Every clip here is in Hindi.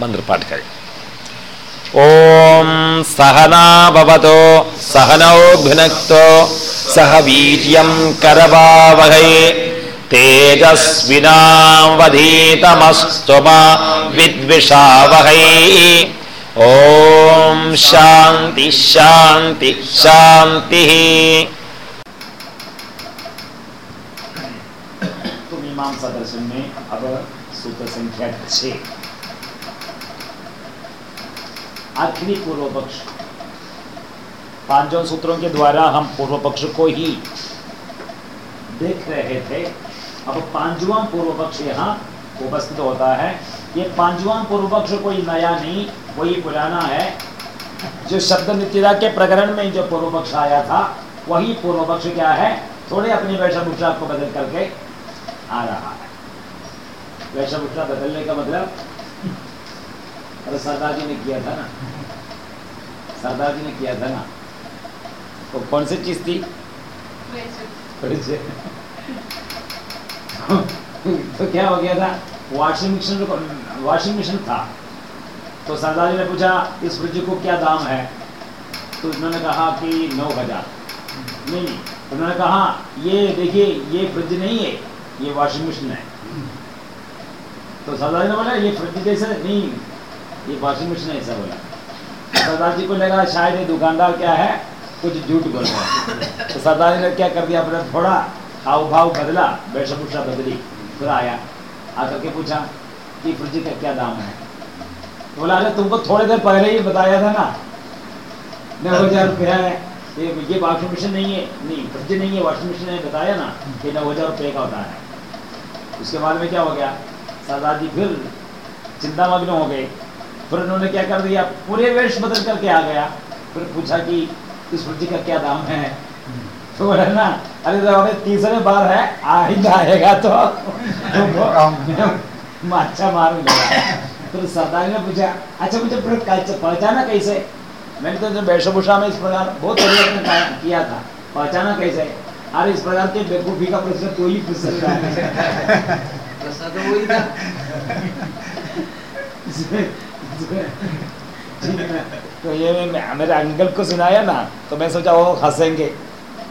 मंत्र पाठ करें ओम सहना भवतो सहनौ भुनक्तो सह वीर्यं करवावहै तेजस्विनावधीतमस्तु मा विद्विषावहै। ओम शांति शांति शांति। तो मीमांसा दर्शन में अब सूत्र संख्या छह आखिरी पूर्व पक्ष पाँचों सूत्रों के द्वारा हम पूर्व पक्ष को ही देख रहे थे। अब पांचवा पूर्व पक्ष यहाँ उपस्थित होता है। ये पांचवा पूर्व पक्ष कोई नया नहीं, कोई पुराना है। जो शब्द नित्यता के प्रकरण में जो पूर्व पक्ष आया था, वही पूर्व पक्ष क्या है? थोड़े अपनी वेशभूषा को बदल करके आ रहा है। वेशभूषा बदलने का मतलब अरे सरदार जी ने किया था ना। सरदार जी ने किया था ना। तो कौन सी चीज़ थी? तो क्या हो गया था? वॉशिंग मशीन वॉशिंग मशीन था। तो सरदार जी ने पूछा, इस फ्रिज को क्या दाम है? तो उन्होंने कहा कि नौ हज़ार। नहीं नहीं। उन्होंने कहा, ये देखिए, ये फ्रिज नहीं है, ये वॉशिंग मशीन है। तो सरदार जी ने बोला, ये फ्रिज जैसे नहीं ये वॉशिंग मशीन ऐसा बोला। सरदार जी को लगा, शायद ये दुकानदार क्या है? कुछ झूठ बोल रहा है। तो सरदार जी ने क्या कर दिया? अपना थोड़ा हाव भाव बदला, वेशभूषा बदली, फिर आया। आकर के पूछा, कि फ्रिज का क्या दाम है? तो बोला, अरे तुमको थोड़ी देर पहले ही बताया था ना। नौ हज़ार रुपया है? ये ये वॉशिंग मशीन नहीं है। नहीं फ्रिज नहीं है वॉशिंग मशीन है बताया ना कि नौ हज़ार रुपये का होता है। उसके बाद में क्या हो गया? सरदार जी फिर चिंता मग्न हो गए। फिर उन्होंने क्या कर दिया? पूरे वेश बदल करके आ गया। फिर पूछा कि इस फ्रिज का क्या दाम है? तो बोला ना अरे तो अरे तीसरे बार है आइंदा आएगा तो। तुमको अच्छा मारूँगा तो सरदार ने पूछा अच्छा मुझे फिर पहचाना कैसे? मैंने तो वेशभूषा में इस प्रकार बहुत परिवर्तन किया था। पहचाना कैसे? अरे इस प्रकार के बेवकूफ़ी का प्रश्न तो ही पूछ सकता है। प्रश्न तो वही था। तो ये मेरे अंकल को सुनाया ना तो मैं सोचा वो हंसेंगे।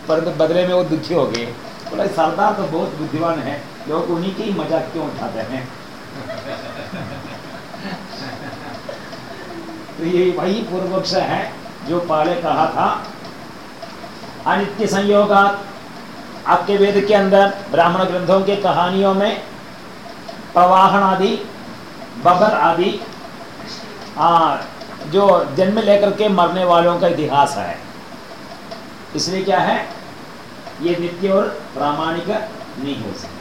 परंतु बदले में वो दुखी हो गए। बोला, सरदार तो बहुत बुद्धिमान है, लोग उन्हीं के ही मज़ाक क्यों उठाते हैं? तो ये वही पूर्व पक्ष है जो पहले कहा था, अनित्य संयोगात, आपके वेद के अंदर, ब्राह्मण ग्रंथों के कहानियों में प्रवाहन आदि, बबर आदि जो जन्म लेकर के मरने वालों का इतिहास है। इसलिए क्या है? ये नित्य और प्रामाणिक नहीं हो सकता।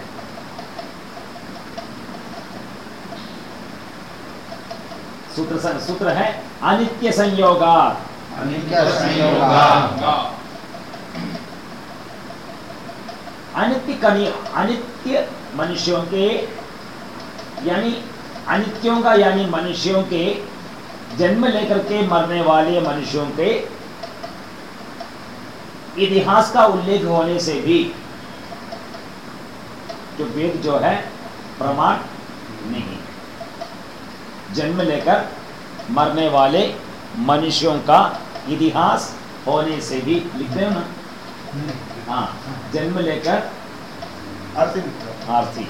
सूत्र सूत्र है अनित्य संयोगा। अनित्य संयोगा। अनित्य कनी अनित्य मनुष्यों के यानी अनित्यों का यानी मनुष्यों के जन्म लेकर के मरने वाले मनुष्यों के इतिहास का उल्लेख होने से भी जो वेद जो है प्रमाण नहीं। जन्म लेकर मरने वाले मनुष्यों का इतिहास होने से भी लिखते हो ना? हाँ जन्म लेकर आरती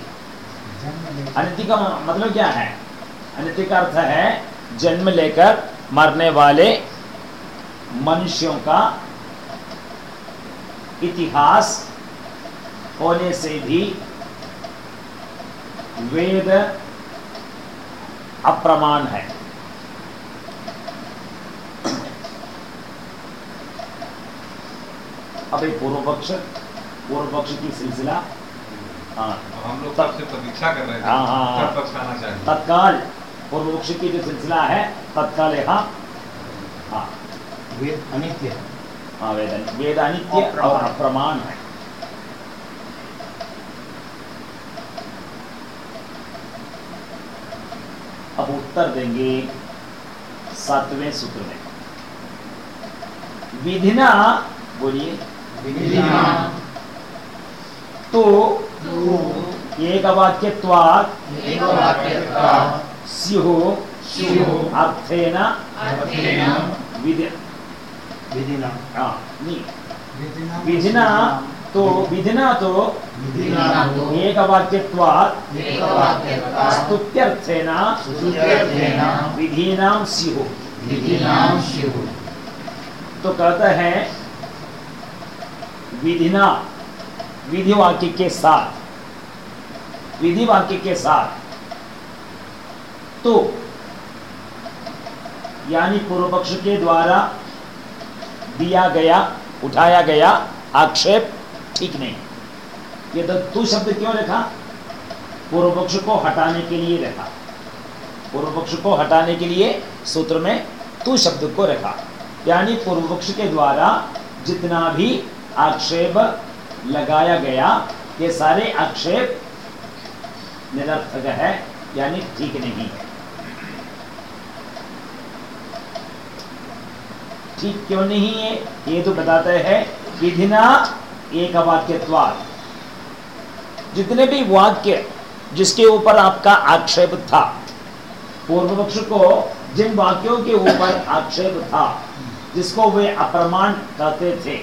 अनित्य का मतलब क्या है? अनित्य का अर्थ है जन्म लेकर मरने वाले मनुष्यों का इतिहास होने से भी वेद अप्रमाण है। अभी पूर्व पक्ष पूर्व पक्ष की सिलसिला। हाँ। हम लोग तब से प्रतीक्षा कर रहे थे। हाँ, हाँ, हाँ। तत्काल पूर्व पक्ष की जो सिलसिला है तत्काल यहाँ हाँ। वेद अनित्य है। हाँ वेद वेद अनित्य और अप्रमाण। है। अब उत्तर देंगे सातवें सूत्र में। विधिना बोलिए। विधिना। तो एक वाक्यत्वात् एकवाक्यत्वात् स्युः स्युः अर्थेन अर्थेन विधि विधिना। हाँ, नहीं विधिना। तो विधिना तो विधिना तो एकवाक्यत्वात् एकवाक्यत्वात् स्तुत्यर्थेन स्तुत्यर्थेन विधीनां स्युः विधिनां स्युः तो कहते हैं विधिना विधि वाक्य के साथ। विधि वाक्य के साथ। तो यानी पूर्व पक्ष के द्वारा दिया गया, उठाया गया आक्षेप ठीक नहीं। ये तो तू शब्द क्यों रखा? पूर्व पक्ष को हटाने के लिए रखा। पूर्व पक्ष को हटाने के लिए सूत्र में तू शब्द को रखा। यानी पूर्व पक्ष के द्वारा जितना भी आक्षेप लगाया गया, ये सारे आक्षेप निरर्थक है, यानी ठीक नहीं। है ठीक क्यों नहीं है? ये तो बताते हैं विधिना एक वाक्यत्वाद जितने भी वाक्य जिसके ऊपर आपका आक्षेप था पूर्व पक्ष को जिन वाक्यों के ऊपर आक्षेप था, जिसको वे अप्रमाण कहते थे,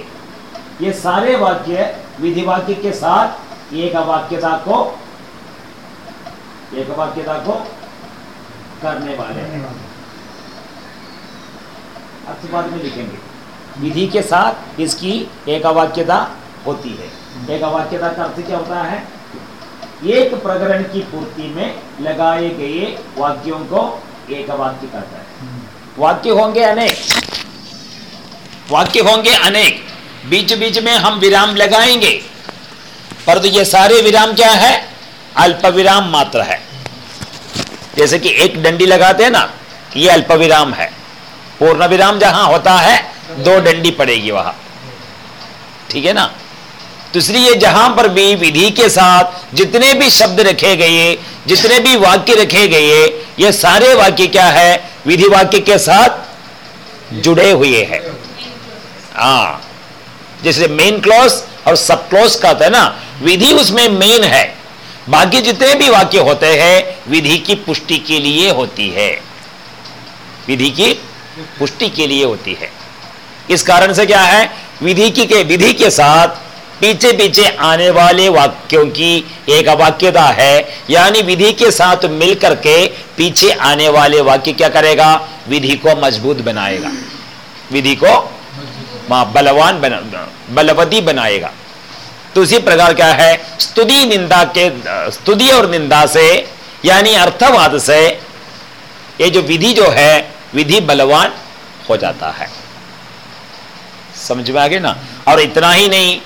ये सारे वाक्य विधि वाक्य के साथ एक वाक्यता को एक वाक्यता को करने वाले हैं। अर्थ बाद में लिखेंगे। विधि के साथ इसकी एक वाक्यता होती है। एक वाक्यता का अर्थ क्या होता है? एक प्रकरण की पूर्ति में लगाए गए वाक्यों को एक वाक्य कहता है। वाक्य होंगे अनेक। वाक्य होंगे अनेक। बीच बीच में हम विराम लगाएँगे। परंतु ये सारे विराम क्या है? अल्प विराम मात्र है। जैसे कि एक डंडी लगाते हैं ना, ये अल्प विराम है। पूर्ण विराम जहाँ होता है, दो डंडी पड़ेगी वहाँ। ठीक है ना? तो इसलिए जहाँ पर भी विधि के साथ जितने भी शब्द रखे गए, जितने भी वाक्य रखे गए, ये सारे वाक्य क्या है? विधि वाक्य के साथ जुड़े हुए हैं। हाँ। जैसे मेन क्लॉज और सब क्लॉज कहते हैं ना, विधि उसमें मेन है। बाकी जितने भी वाक्य होते हैं, विधि की पुष्टि के लिए होती है। विधि की पुष्टि के लिए होती है। इस कारण से क्या है? विधि की के विधि के साथ पीछे पीछे आने वाले वाक्यों की एक वाक्यता है। यानी विधि के साथ मिलकर के पीछे आने वाले वाक्य क्या करेगा? विधि को मज़बूत बनाएगा। विधि को बलवान बना बलवती बनाएगा। तो उसी प्रकार क्या है? स्तुति निंदा के स्तुति और निंदा से, यानी अर्थवाद से, ये जो विधि जो है विधि बलवान हो जाता है। समझ में आ गए ना? और इतना ही नहीं,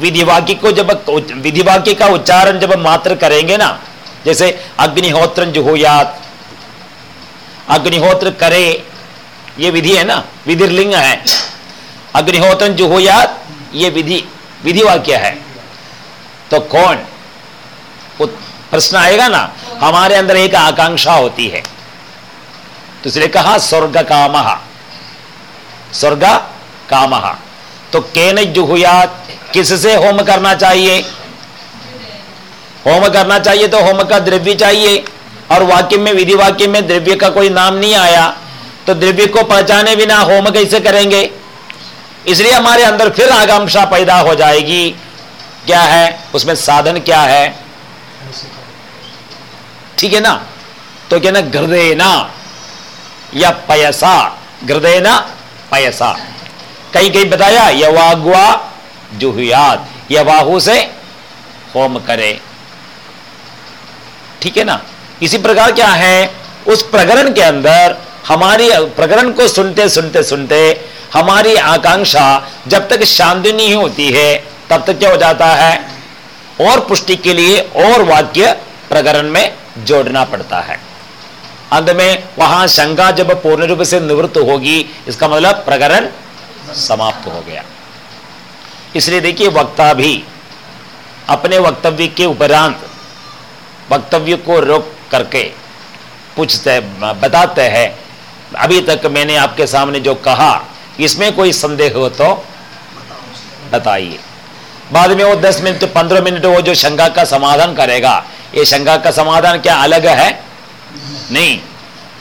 विधि वाक्य को जब विधि वाक्य का उच्चारण जब मात्र करेंगे ना, जैसे अग्निहोत्र जुहुयात, अग्निहोत्र करे, ये विधि है ना? विधिर्लिंग है। अग्निहोत्र जुहुयात, ये विधि विधि वाक्य है। तो कौन? प्रश्न आएगा ना? हमारे अंदर एक आकांक्षा होती है। तो इसलिए कहा स्वर्ग काम। स्वर्ग काम। तो केन जुहुयात, किससे होम करना चाहिए? होम करना चाहिए तो होम का द्रव्य चाहिए। और वाक्य में विधि वाक्य में द्रव्य का कोई नाम नहीं आया। तो द्रव्य को पहचाने बिना होम कैसे करेंगे? इसलिए हमारे अंदर फिर आकांक्षा पैदा हो जाएगी। क्या है? उसमें साधन क्या है? ठीक है ना? तो क्या ना? हृदय या पयसा हृदय पयसा कहीं कहीं बताया यवाग्वा जुहुयात यवाहु से होम करे ठीक है ना इसी प्रकार क्या है? उस प्रकरण के अंदर हमारी, प्रकरण को सुनते सुनते सुनते हमारी आकांक्षा जब तक शांति नहीं होती है, तब तक क्या हो जाता है? और पुष्टि के लिए और वाक्य प्रकरण में जोड़ना पड़ता है। अंत में वहाँ शंका जब पूर्ण रूप से निवृत्त होगी, इसका मतलब प्रकरण समाप्त हो गया। इसलिए देखिए, वक्ता भी अपने वक्तव्य के उपरांत वक्तव्य को रोक करके पूछते बताते हैं। अभी तक मैंने आपके सामने जो कहा, इसमें कोई संदेह हो तो बताइए। बाद में वो दस मिनट, पंद्रह मिनट वो जो शंका का समाधान करेगा, ये शंका का समाधान क्या अलग है? नहीं।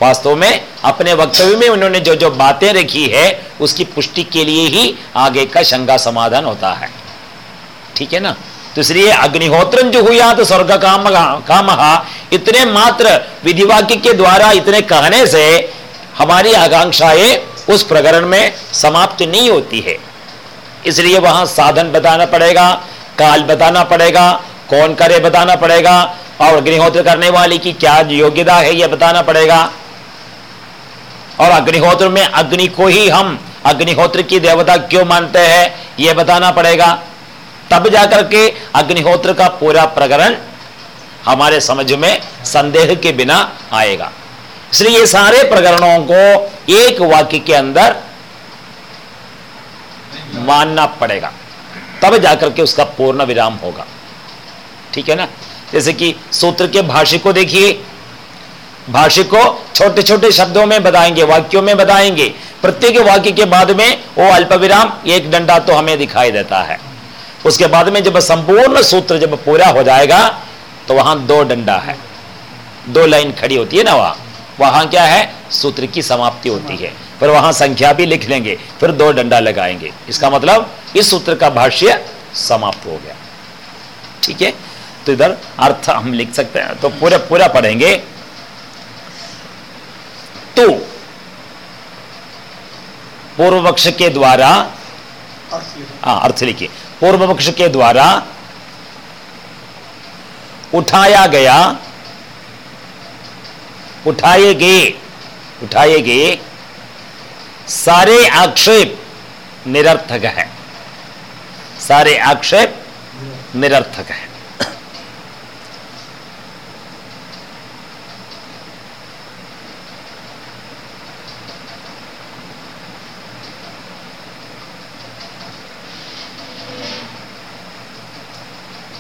वास्तव में अपने वक्तव्य में उन्होंने जो जो बातें रखी है, उसकी पुष्टि के लिए ही आगे का शंका समाधान होता है। ठीक है ना? तो इसलिए अग्निहोत्र जो हुआ तो स्वर्ग काम काम इतने मात्र विधिवाक्य के द्वारा इतने कहने से हमारी आकांक्षाएँ उस प्रकरण में समाप्त नहीं होती है। इसलिए वहाँ साधन बताना पड़ेगा, काल बताना पड़ेगा, कौन करे बताना पड़ेगा और अग्निहोत्र करने वाले की क्या योग्यता है यह बताना पड़ेगा। और अग्निहोत्र में अग्नि को ही हम अग्निहोत्र की देवता क्यों मानते हैं, यह बताना पड़ेगा। तब जाकर के अग्निहोत्र का पूरा प्रकरण हमारे समझ में संदेह के बिना आएगा। इसलिए सारे प्रकरणों को एक वाक्य के अंदर मानना पड़ेगा। तब जाकर के उसका पूर्ण विराम होगा। ठीक है ना? जैसे कि सूत्र के भाष्य को देखिए। भाष्य को छोटे छोटे शब्दों में बताएँगे, वाक्यों में बताएँगे। प्रत्येक वाक्य के बाद में वो अल्प विराम एक डंडा तो हमें दिखाई देता है। उसके बाद में जब संपूर्ण सूत्र जब पूरा हो जाएगा तो वहाँ दो डंडा है। दो लाइन खड़ी होती है ना वहाँ। वहाँ क्या है? सूत्र की समाप्ति होती है। फिर वहाँ संख्या भी लिख लेंगे, फिर दो डंडा लगाएँगे। इसका मतलब इस सूत्र का भाष्य समाप्त हो गया। ठीक है? तो इधर अर्थ हम लिख सकते हैं। तो पूरा पूरा पढ़ेंगे। तो पूर्व पक्ष के द्वारा हाँ अर्थ लिखिए। पूर्व पक्ष के द्वारा उठाया गया, उठाए गए उठाए गए सारे आक्षेप निरर्थक है। सारे आक्षेप निरर्थक है।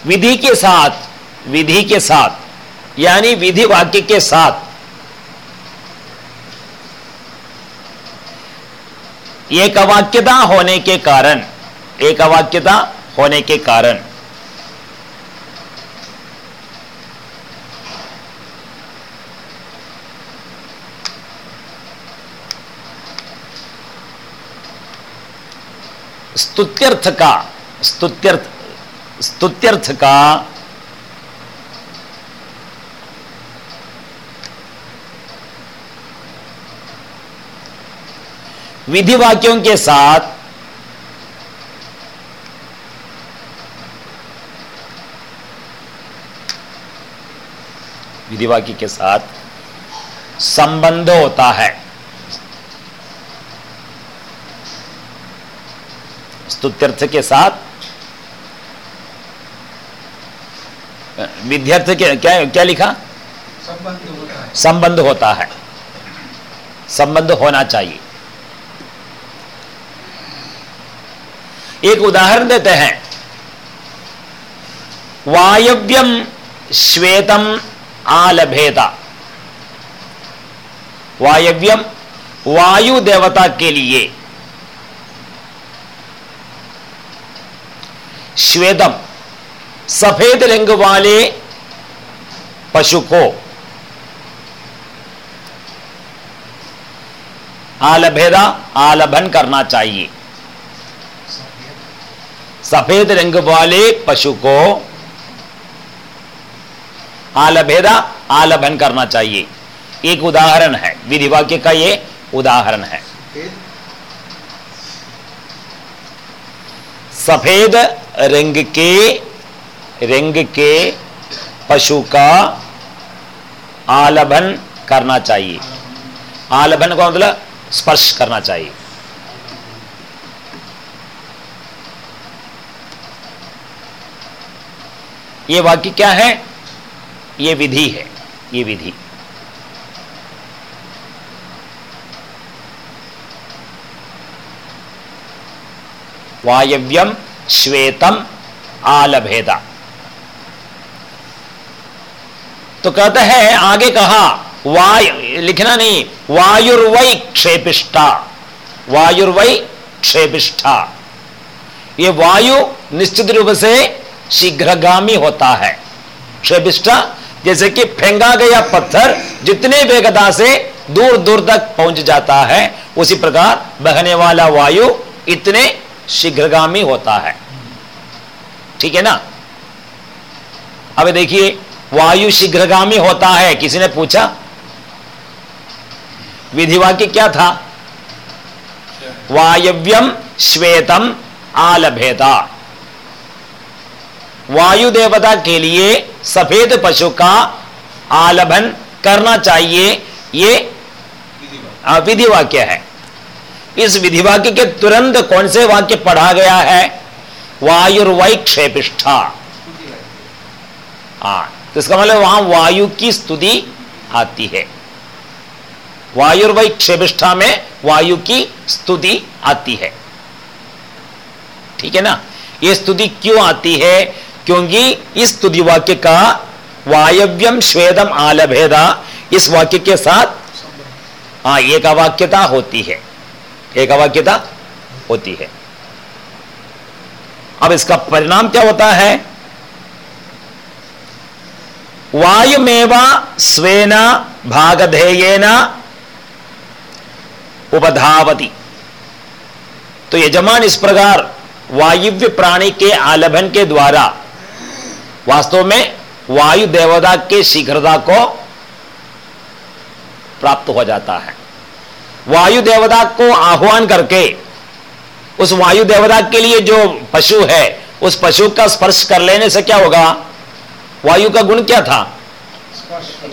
विधि के साथ, विधि के साथ, यानी विधि वाक्य के साथ। एक अवाक्यता होने के कारण, एक अवाक्यता होने के कारण। स्तुत्यर्थ का, स्तुत्यर्थ स्तुत्यर्थ का विधि वाक्यों के साथ विधि वाक्य के साथ संबंध होता है। स्तुत्यर्थ के साथ विद्यार्थ के क्या क्या लिखा? संबंध होता है। संबंध होता है। संबंध होना चाहिए। एक उदाहरण देते हैं। वायव्यम श्वेतम आलभेदा वायव्यम वायु देवता के लिए। श्वेतम। सफ़ेद रंग वाले पशु को आलभेदा आलभन करना चाहिए। सफ़ेद रंग वाले पशु को आलभेदा आलभन करना चाहिए। एक उदाहरण है विधि वाक्य का ये उदाहरण है। सफ़ेद रंग के रंग के पशु का आलभन करना चाहिए। आलभन का मतलब स्पर्श करना चाहिए। ये वाक्य क्या है? ये विधि है, ये विधि। वायव्यम श्वेतम आलभेदा। तो कहते हैं आगे कहा, वायु, लिखना नहीं, वायुर्वै क्षेपिष्ठा वायुर्वै क्षेपिष्ठा। ये वायु निश्चित रूप से शीघ्रगामी होता है। क्षेपिष्ठा, जैसे कि फेंगा गया पत्थर जितने वेगता से दूर दूर तक पहुँच जाता है, उसी प्रकार बहने वाला वायु इतने शीघ्रगामी होता है। ठीक है ना? अब देखिए वायु शीघ्रगामी होता है। किसी ने पूछा? विधिवाक्य क्या था? वायव्यम श्वेतम आलभेदा वायु देवता के लिए सफ़ेद पशु का आलभन करना चाहिए। ये विधि वाक्य है। इस विधि वाक्य के तुरंत कौन से वाक्य पढ़ा गया है? वायुर्वै क्षेपिष्ठा हाँ तो इसका मतलब वहाँ वायु की स्तुति आती है। वायुर्वै क्षेपिष्ठा में वायु की स्तुति आती है। ठीक है ना? ये स्तुति क्यों आती है? क्योंकि इस स्तुति वाक्य का वायव्यम श्वेदम आलभेदा इस वाक्य के साथ हाँ एक अवाक्यता होती है। एक अवाक्यता होती है। अब इसका परिणाम क्या होता है? वायुमेवा स्वेना भागधेयेन उपधावती। तो यजमान इस प्रकार वायुव्य प्राणी के आलभन के द्वारा वास्तव में वायु देवता के शीघ्रता को प्राप्त हो जाता है। वायु देवता को आह्वान करके उस वायु देवता के लिए जो पशु है, उस पशु का स्पर्श कर लेने से क्या होगा? वायु का गुण क्या था?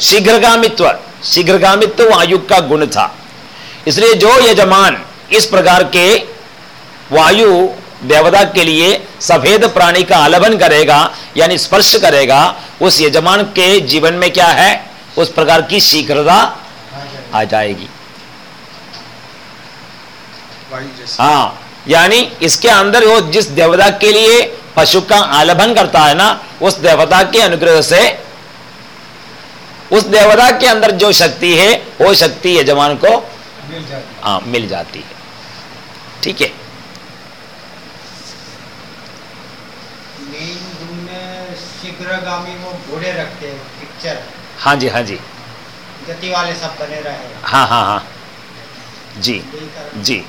शीघ्रगामित्व। शीघ्रगामित्व वायु का गुण था। इसलिए जो यजमान इस प्रकार के वायु देवता के लिए सफ़ेद प्राणी का आलभन करेगा यानी स्पर्श करेगा उस यजमान के जीवन में क्या है? उस प्रकार की शीघ्रता आ जाएगी। हाँ यानी इसके अंदर वो जिस देवता के लिए पशु का आलभन करता है ना उस देवता के अनुग्रह से। उस देवता के अंदर जो शक्ति है वो शक्ति यजमान को मिल जाती हाँ। मिल जाती है। ठीक है। हाँ जी हाँ जी। गति वाले सब बने रहे। हाँ हाँ हाँ। जी जी।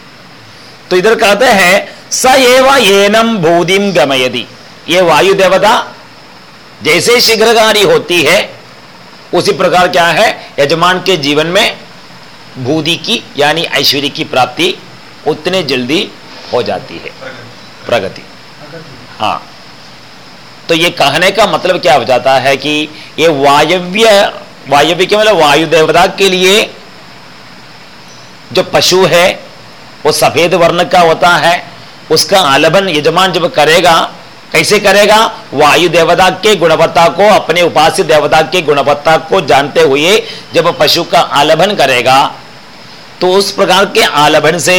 तो इधर कहते हैं, स एव एनम भूदिम गमयति। ये वायु देवता जैसे शीघ्रकारी होती है, उसी प्रकार क्या है, यजमान के जीवन में भूदि की, यानी ऐश्वर्य की प्राप्ति उतने जल्दी हो जाती है। प्रगति। हाँ। तो ये कहने का मतलब क्या हो जाता है कि ये वायव्य वायव्य के मतलब वायु देवता के लिए जो पशु है वो सफ़ेद वर्ण का होता है, उसका आलबन यजमान जब करेगा, कैसे करेगा? वायु देवता के गुणवत्ता को, अपने उपास्य देवता के गुणवत्ता को जानते हुए जब पशु का आलभन करेगा तो उस प्रकार के आलभन से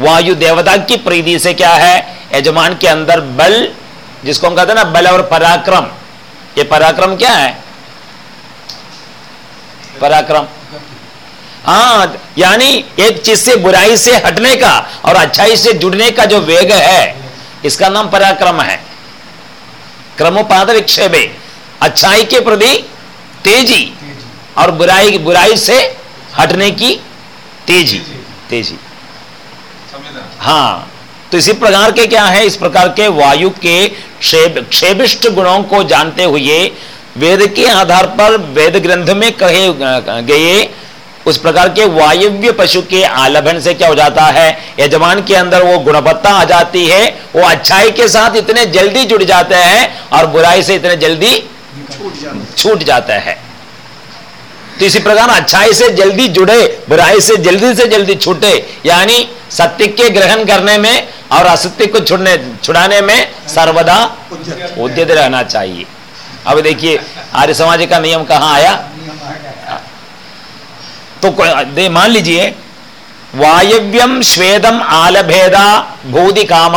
वायु देवता की प्रीति से क्या है? यजमान के अंदर बल, जिसको हम कहते हैं ना, बल और पराक्रम। ये पराक्रम क्या है? पराक्रम। हाँ यानी एक चीज़ से बुराई से हटने का और अच्छाई से जुड़ने का जो वेग है, इसका नाम पराक्रम है। क्रमोपाद विक्षेपे। अच्छाई के प्रति तेज़ी और बुराई बुराई से हटने की तेज़ी तेज़ी। हाँ तो इसी प्रकार के क्या है? इस प्रकार के वायु के क्षेपिष्ट गुणों को जानते हुए वेद के आधार पर वेद ग्रंथ में कहे गए उस प्रकार के वायव्य पशु के आलभन से क्या हो जाता है? यजमान के अंदर वो गुणवत्ता आ जाती है वो अच्छाई के साथ इतने जल्दी जुड़ जाते हैं और बुराई से इतने जल्दी छूट जाता है। तो इसी प्रकार अच्छाई से जल्दी जुड़े बुराई से जल्दी से जल्दी छूटे यानी सत्य के ग्रहण करने में और असत्य को छुड़ने छुड़ाने में सर्वदा उद्यत रहना चाहिए। अब देखिए आर्य समाज का नियम कहाँ आया? तो दे मान लीजिए वायव्यम श्वेदम आलभेदा भूदि काम।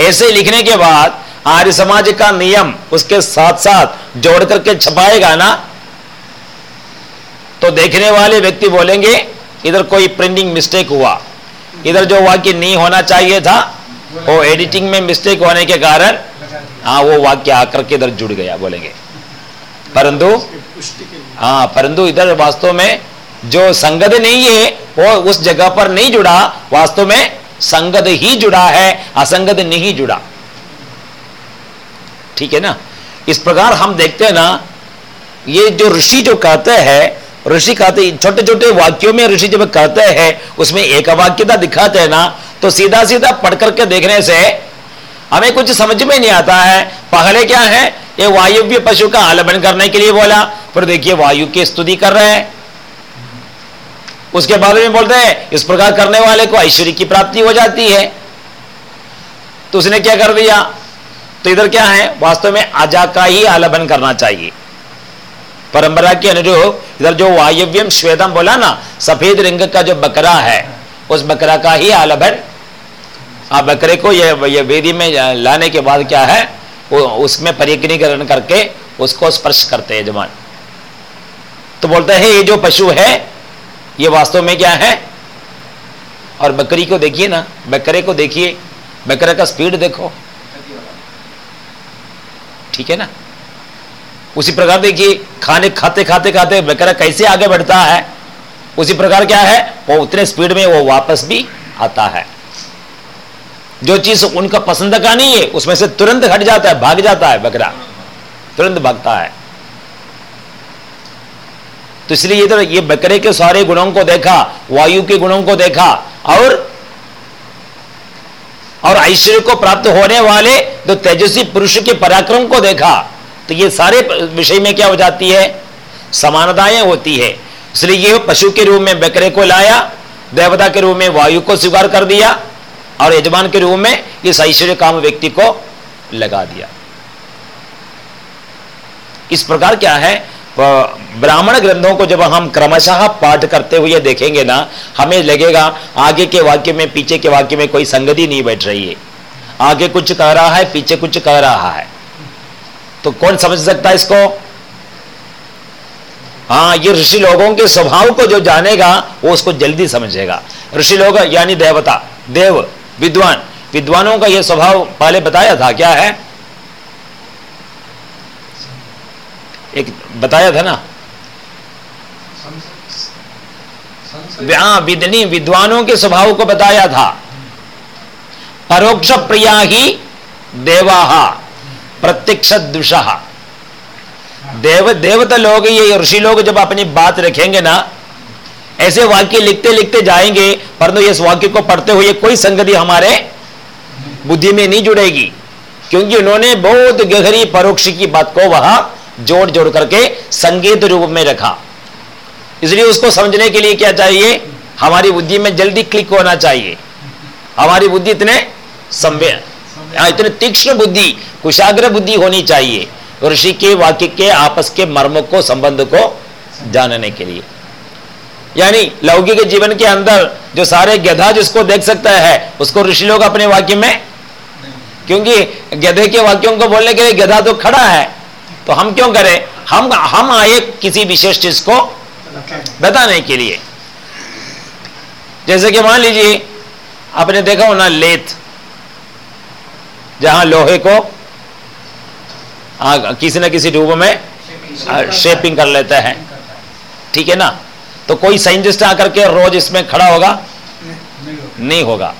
ऐसे लिखने के बाद आर्य समाज का नियम उसके साथ साथ जोड़ करके छपाएगा ना तो देखने वाले व्यक्ति बोलेंगे, इधर कोई प्रिंटिंग मिस्टेक हुआ। इधर जो वाक्य नहीं होना चाहिए था, वो एडिटिंग में मिस्टेक होने के कारण हाँ वो वाक्य आकर के इधर जुड़ गया, बोलेंगे। परंतु हाँ परंतु इधर वास्तव में जो संगत नहीं है, वो उस जगह पर नहीं जुड़ा, वास्तव में संगत ही जुड़ा है, असंगत नहीं जुड़ा। ठीक है ना? इस प्रकार हम देखते हैं ना, ये जो ऋषि जो कहते हैं, ऋषि कहते छोटे छोटे वाक्यों में ऋषि जब कहते हैं, उसमें एक वाक्यता दिखाते हैं ना तो सीधा सीधा पढ़ करके देखने से हमें कुछ समझ में नहीं आता है। पहले क्या है? ये वायुव्य पशु का आलमन करने के लिए बोला, फिर देखिए वायु की स्तुति कर रहे हैं। उसके बाद में बोलते हैं, इस प्रकार करने वाले को ऐश्वर्य की प्राप्ति हो जाती है। तो उसने क्या कर दिया? तो इधर क्या है? वास्तव में आजा का ही आलभन करना चाहिए। परंपरा के अनुरूप, इधर जो वायव्यम श्वेतम बोला ना, सफ़ेद रंग का जो बकरा है, उस बकरा का ही आलभन। आप बकरे को ये ये वेदी में लाने के बाद क्या है? उसमें परिक्रीकरण करके उसको स्पर्श करते हैं जमान तो बोलते हैं, ये जो पशु है ये वास्तव में क्या है? और बकरी को देखिए ना, बकरे को देखिए, बकरे का स्पीड देखो। ठीक है ना? उसी प्रकार देखिए, खाने, खाते खाते खाते बकरा कैसे आगे बढ़ता है? उसी प्रकार क्या है? वो उतने स्पीड में वो वापस भी आता है। जो चीज़ उनका पसंद का नहीं है, उसमें से तुरंत हट जाता है, भाग जाता है बकरा। तुरंत भागता है। तो इसलिए इधर ये बकरे के सारे गुणों को देखा, वायु के गुणों को देखा, और और ऐश्वर्य को प्राप्त होने वाले जो तेजस्वी पुरुष के पराक्रम को देखा तो ये सारे विषय में क्या हो जाती है? समानताएँ होती है। इसलिए ये पशु के रूप में बकरे को लाया, देवता के रूप में वायु को स्वीकार कर दिया, और यजमान के रूप में इस ऐश्वर्य काम व्यक्ति को लगा दिया। इस प्रकार क्या है? ब्राह्मण ग्रंथों को जब हम क्रमशः पाठ करते हुए देखेंगे ना, हमें लगेगा, आगे के वाक्य में, पीछे के वाक्य में कोई संगति नहीं बैठ रही है। आगे कुछ कह रहा है, पीछे कुछ कह रहा है। तो कौन समझ सकता है इसको? हाँ ये ऋषि लोगों के स्वभाव को जो जानेगा, वो उसको जल्दी समझेगा। ऋषि लोग, यानी देवता, देव, विद्वान, विद्वानों का यह स्वभाव पहले बताया था, क्या है? एक बताया था ना? विदनी, विद्वानों के स्वभाव को बताया था। परोक्ष प्रिया ही देवा, प्रत्यक्ष दुषा। देव, देवता लोग ये ऋषि लोग जब अपनी बात रखेंगे ना, ऐसे वाक्य लिखते लिखते जाएँगे, परंतु इस वाक्य को पढ़ते हुए कोई संगति हमारे बुद्धि में नहीं जुड़ेगी, क्योंकि उन्होंने बहुत गहरी परोक्ष की बात को वहाँ जोड़ जोड़ करके संगीत रूप में रखा। इसलिए उसको समझने के लिए क्या चाहिए? हमारी बुद्धि में जल्दी क्लिक होना चाहिए। हमारी बुद्धि इतने संवे हाँ, इतने तीक्ष्ण बुद्धि कुशाग्र बुद्धि होनी चाहिए ऋषि के वाक्य के आपस के मर्म को संबंध को जानने के लिए। यानी लौकिक जीवन के अंदर जो सारे गधा जिसको देख सकता है उसको ऋषि लोग अपने वाक्य में? क्योंकि गधे के वाक्यों को बोलने के लिए गधा तो खड़ा है। तो हम क्यों करें? हम हम आए किसी विशेष चीज़ को बताने के लिए। जैसे कि मान लीजिए आपने देखा हो ना लेथ जहाँ लोहे को आ, किसी ना किसी रूप में शेपिंग कर लेते हैं। ठीक है ना? तो कोई साइंटिस्ट आकर के रोज इसमें खड़ा होगा? नहीं होगा।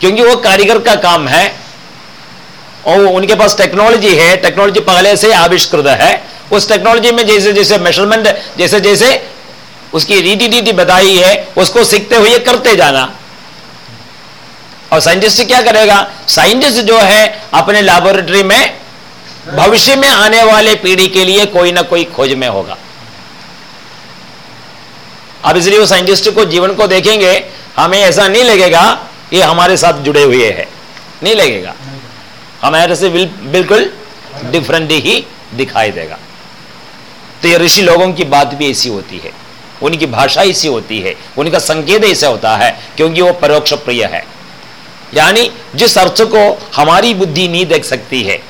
क्योंकि वो कारीगर का काम है और उनके पास टेक्नोलॉजी है टेक्नोलॉजी पहले से आविष्कृत है। उस टेक्नोलॉजी में जैसे जैसे मेज़रमेंट जैसे जैसे उसकी रीति रीति बताई है, उसको सीखते हुए करते जाना। और साइंटिस्ट क्या करेगा? साइंटिस्ट जो है, अपने लैबोरेटरी में, भविष्य में आने वाले पीढ़ी के लिए कोई ना कोई खोज में होगा। अब इसलिए वो साइंटिस्ट को जीवन को देखेंगे, हमें ऐसा नहीं लगेगा ये हमारे साथ जुड़े हुए हैं। नहीं लगेगा। हमारे से बिल्कुल डिफरेंट ही दिखाई देगा। तो ये ऋषि लोगों की बात भी ऐसी होती है। उनकी भाषा ऐसी होती है। उनका संकेत ऐसा होता है, क्योंकि वो परोक्ष प्रिय है। यानी जिस अर्थ को हमारी बुद्धि नहीं देख सकती है,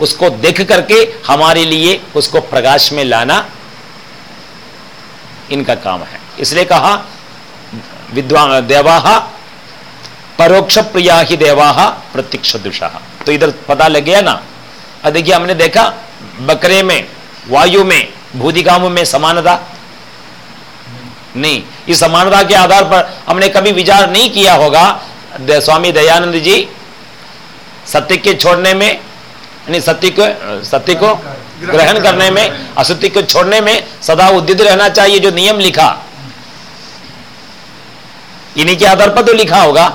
उसको देख करके हमारे लिए उसको प्रकाश में लाना इनका काम है। इसलिए कहा, विद्वान देवा परोक्ष प्रिया ही देवा प्रत्यक्ष दुषा तो इधर पता लग गया ना अब देखिए हमने देखा बकरे में वायु में भूतिकाम में समानता नहीं इस समानता के आधार पर हमने कभी विचार नहीं किया होगा द- स्वामी दयानंद जी सत्य के छोड़ने में यानी सत्य को सत्य को ग्रहण करने में असत्य को छोड़ने में सदा उद्यत रहना चाहिए जो नियम लिखा इन्हीं के आधार पर तो लिखा होगा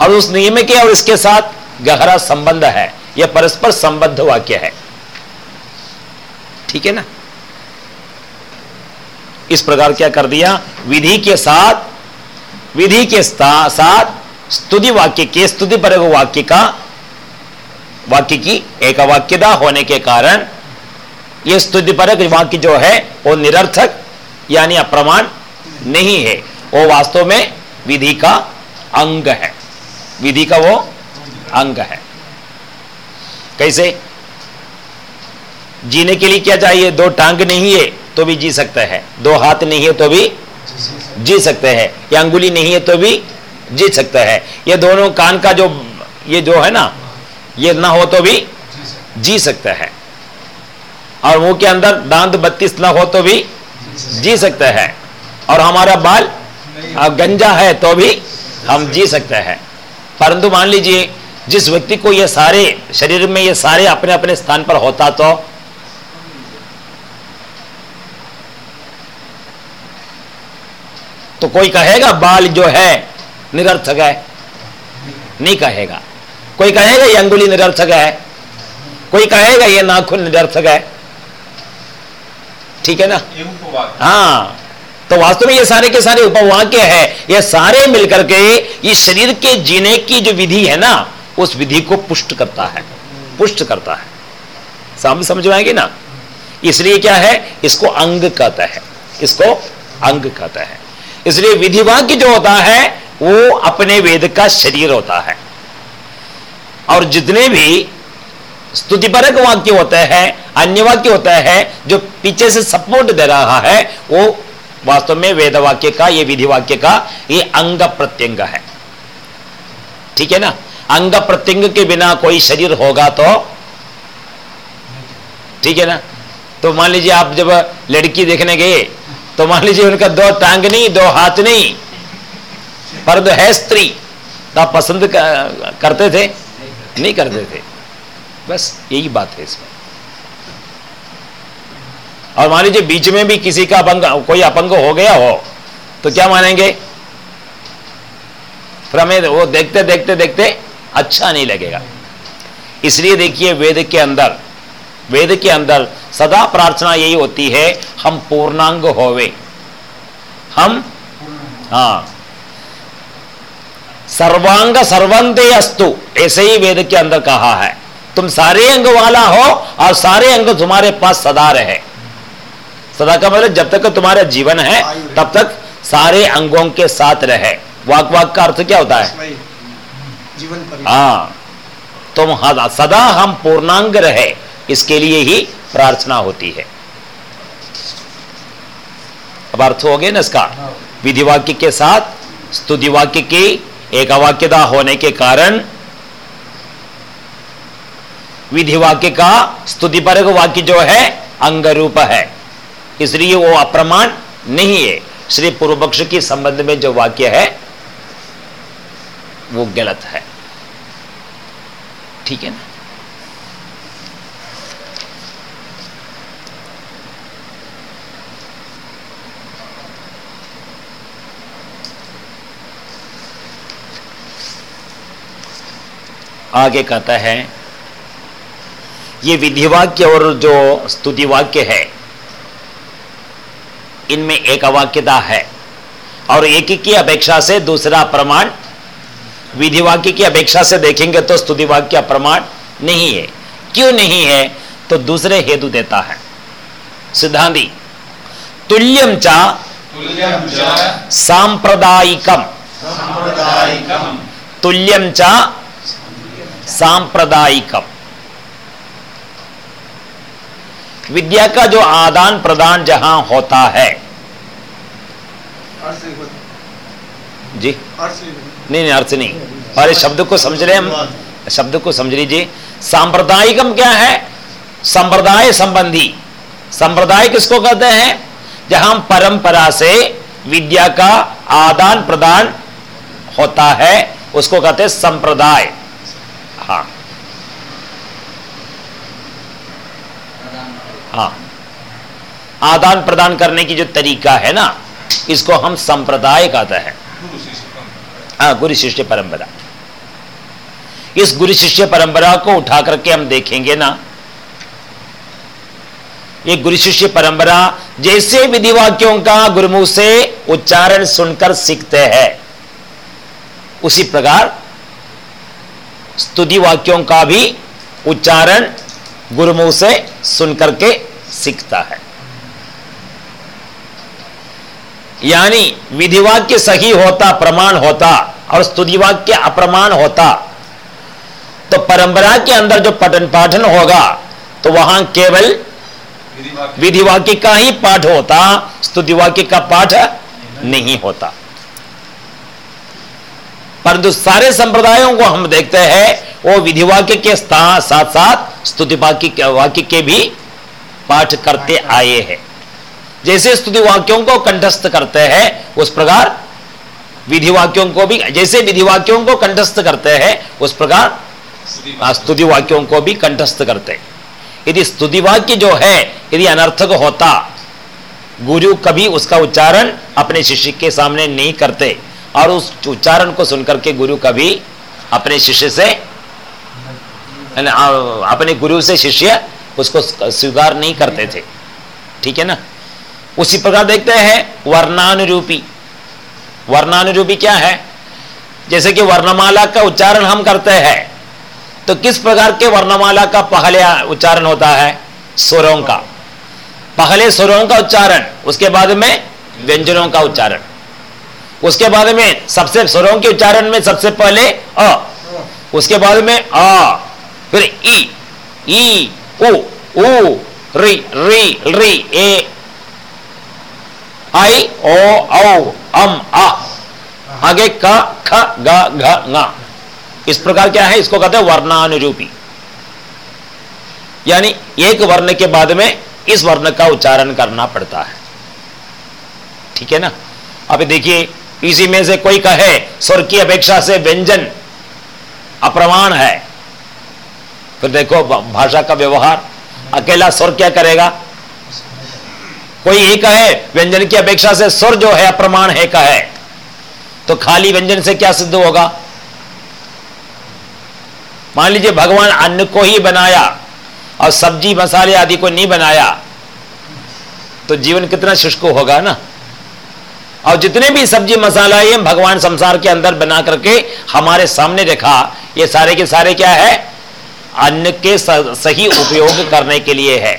और उस नियम के और इसके साथ गहरा संबंध है। यह परस्पर संबद्ध वाक्य है। ठीक है ना? इस प्रकार क्या कर दिया? विधि के साथ, विधि के साथ स्तुति वाक्य के, स्तुति पर वाक्य का, वाक्य की एक वाक्यता होने के कारण यह स्तुति परक वाक्य जो है, वो निरर्थक यानी अप्रमाण नहीं है। वो वास्तव में विधि का अंग है। विधि का वो अंग है। कैसे? जीने के लिए क्या चाहिए? दो टांग नहीं है तो भी जी सकता है। दो हाथ नहीं है तो भी जी सकते हैं। या अंगुली नहीं है तो भी जी सकते हैं। ये दोनों कान का जो, ये जो है ना, ये ना हो तो भी जी सकते हैं। और मुँह के अंदर दांत बत्तीस ना हो तो भी जी सकते हैं। और हमारा बाल गंजा है तो भी हम जी सकते हैं। परंतु मान लीजिए जिस व्यक्ति को ये सारे शरीर में ये सारे अपने अपने स्थान पर होता तो तो कोई कहेगा बाल जो है निरर्थक है? नहीं कहेगा। कोई कहेगा ये अंगुली निरर्थक है? कोई कहेगा ये नाखून निरर्थक है? ठीक है ना? हाँ। तो वास्तव में ये सारे के सारे उपवाक्य है। ये सारे मिलकर के इस शरीर के जीने की जो विधि है ना, उस विधि को पुष्ट करता है। पुष्ट करता है। सामने समझ में आएगी ना? इसलिए क्या है? इसको अंग कहता है। इसको अंग कहता है। इसलिए विधिवाक्य जो होता है, वो अपने वेद का शरीर होता है। और जितने भी स्तुतिपरक वाक्य होते हैं, अन्य वाक्य होता है, जो पीछे से सपोर्ट दे रहा है, वो वास्तव में वेद वाक्य का, ये विधि वाक्य का, ये अंग प्रत्यंग है। ठीक है ना? अंग प्रत्यंग के बिना कोई शरीर होगा तो? ठीक है ना? तो मान लीजिए आप जब लड़की देखने गए तो मान लीजिए उनका दो टांग नहीं, दो हाथ नहीं, पर दो है स्त्री। तो आप पसंद करते थे? नहीं करते थे। बस यही बात है इसमें। और मान लीजिए बीच में भी किसी का अपंग, कोई अपंग हो गया हो तो क्या मानेंगे? फिर हमें वो देखते देखते देखते अच्छा नहीं लगेगा। इसलिए देखिए वेद के अंदर, वेद के अंदर सदा प्रार्थना यही होती है, हम पूर्णांग होवे। हम हाँ। सर्वांग सर्वंते अस्तु, ऐसे ही वेद के अंदर कहा है। तुम सारे अंग वाला हो और सारे अंग तुम्हारे पास सदा रहे। सदा का मतलब जब तक तुम्हारा जीवन है तब तक सारे अंगों के साथ रहे। वाक वाक का अर्थ क्या होता है? जीवन हाँ। तुम सदा हम पूर्णांग रहे इसके लिए ही प्रार्थना होती है। अब अर्थ हो गए ना इसका? विधि वाक्य के साथ स्तुति वाक्य की एक अवाक्यता होने के कारण विधि वाक्य का स्तुतिपरक वाक्य जो है अंग रूप है। इसलिए वो अप्रमाण नहीं है। श्री पूर्व पक्ष के संबंध में जो वाक्य है, वो गलत है। ठीक है ना? आगे कहता है, ये विधिवाक्य और जो स्तुति वाक्य है इनमें एक अवाक्यता है। और एक ही की अपेक्षा से दूसरा प्रमाण विधि वाक्य की अपेक्षा से देखेंगे तो स्तुति वाक्य प्रमाण नहीं है। क्यों नहीं है? तो दूसरे हेतु देता है। सिद्धांति तुल्यम चा सांप्रदायिकम। तुल्यम चा सांप्रदायिकम। विद्या का जो आदान प्रदान जहाँ होता है। जी। नहीं नहीं नहीं अर्थ नहीं। इस शब्द को समझ रहे हम। शब्द को समझ लीजिए। सांप्रदायिकम क्या है? संप्रदाय संबंधी। संप्रदाय किसको कहते हैं? जहाँ परंपरा से विद्या का आदान प्रदान होता है उसको कहते हैं संप्रदाय। हाँ। हाँ। आदान प्रदान करने की जो तरीका है ना, इसको हम संप्रदाय कहते हैं। हाँ गुरु शिष्य परंपरा। इस गुरु शिष्य परंपरा को उठा करके हम देखेंगे ना, ये गुरु शिष्य परंपरा जैसे विधि वाक्यों का गुरुमुख से उच्चारण सुनकर सीखते हैं, उसी प्रकार स्तुति वाक्यों का भी उच्चारण गुरुमुख से सुनकर के सीखता है। यानी विधिवाक्य सही होता प्रमाण होता और स्तुति वाक्य अप्रमाण होता तो परंपरा के अंदर जो पठन पाठन होगा तो वहाँ केवल विधि वाक्य विधि वाक्य का ही पाठ होता स्तुति वाक्य का पाठ नहीं होता। परंतु सारे संप्रदायों को हम देखते हैं वो विधि वाक्य के साथ साथ स्तुति वाक्य के- वाक्य के भी पाठ करते आए हैं। जैसे स्तुति वाक्यों को कंठस्थ करते हैं उस प्रकार विधि वाक्यों को भी जैसे विधि वाक्यों को कंठस्थ करते हैं उस प्रकार स्तुति स्तुति वाक्यों को भी कंठस्थ करते यदि स्तुति वाक्य जो है यदि अनर्थक होता गुरु कभी उसका उच्चारण अपने शिष्य के सामने नहीं करते और उस उच्चारण को सुनकर के गुरु कभी अपने शिष्य से अपने गुरु से शिष्य उसको स्वीकार नहीं करते थे। ठीक है ना? उसी प्रकार देखते हैं वर्णानुरूपी। वर्णानुरूपी क्या है? जैसे कि वर्णमाला का उच्चारण हम करते हैं तो किस प्रकार के वर्णमाला का पहले उच्चारण होता है? स्वरों का। पहले स्वरों का उच्चारण, उसके बाद में व्यंजनों का उच्चारण। उसके बाद में सबसे स्वरों के उच्चारण में सबसे पहले अ, उसके बाद में आ फिर ई ई, उ उ, री री री, ए, आई, ओ, औ, अम आ आगे क, ख, ग, घ इस प्रकार क्या है? इसको कहते हैं वर्णानुरूपी। यानी एक वर्ण के बाद में इस वर्ण का उच्चारण करना पड़ता है। ठीक है ना? अब देखिए इसी में से कोई कहे स्वर की अपेक्षा से व्यंजन अप्रमाण है। फिर देखो भाषा का व्यवहार, अकेला स्वर क्या करेगा? कोई ही कहे, व्यंजन की अपेक्षा से स्वर जो है अप्रमाण है, कहे। तो खाली व्यंजन से क्या सिद्ध होगा? मान लीजिए, भगवान अन्न को ही बनाया और सब्ज़ी मसाले आदि को नहीं बनाया तो जीवन कितना शुष्क होगा ना? और जितने भी सब्ज़ी मसाला ये भगवान संसार के अंदर बना करके हमारे सामने रखा ये सारे के सारे क्या है? अन्न के सही उपयोग करने के लिए है।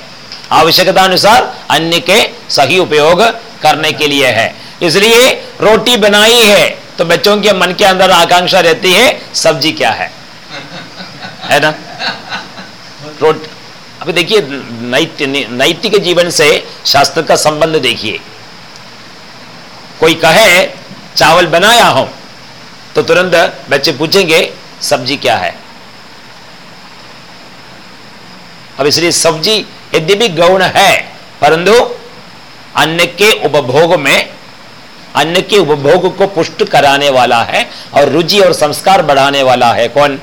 आवश्यकता अनुसार अन्न के सही उपयोग करने के लिए है। इसलिए रोटी बनाई है तो बच्चों के मन के अंदर आकांक्षा रहती है सब्ज़ी क्या है? है ना? रोट अभी देखिए नैतिक जीवन से शास्त्र का संबंध देखिए। कोई कहे, चावल बनाया हूँ तो तुरंत बच्चे पूछेंगे, सब्ज़ी क्या है? अब इसलिए सब्ज़ी यद्यपि गौण है, परंतु अन्न के उपभोग में, अन्न के उपभोग को पुष्ट कराने वाला है और रुचि और संस्कार बढ़ाने वाला है, कौन?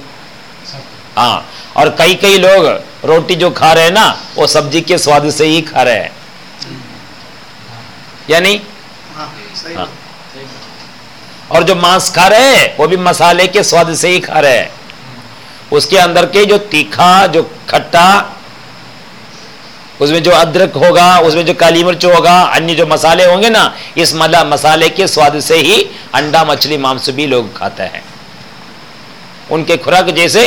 हाँ और कई कई लोग रोटी जो खा रहे हैं ना, वो सब्ज़ी के स्वाद से ही खा रहे हैं। यानी हाँ। और जो मांस खा रहे हैं वो भी मसाले के स्वाद से ही खा रहे हैं। उसके अंदर के जो तीखा जो खट्टा उसमें जो अदरक होगा उसमें जो काली मिर्च होगा अन्य जो मसाले होंगे ना इस मला मसाले के स्वाद से ही अंडा मछली मांस भी लोग खाते हैं। उनके खुराक जैसे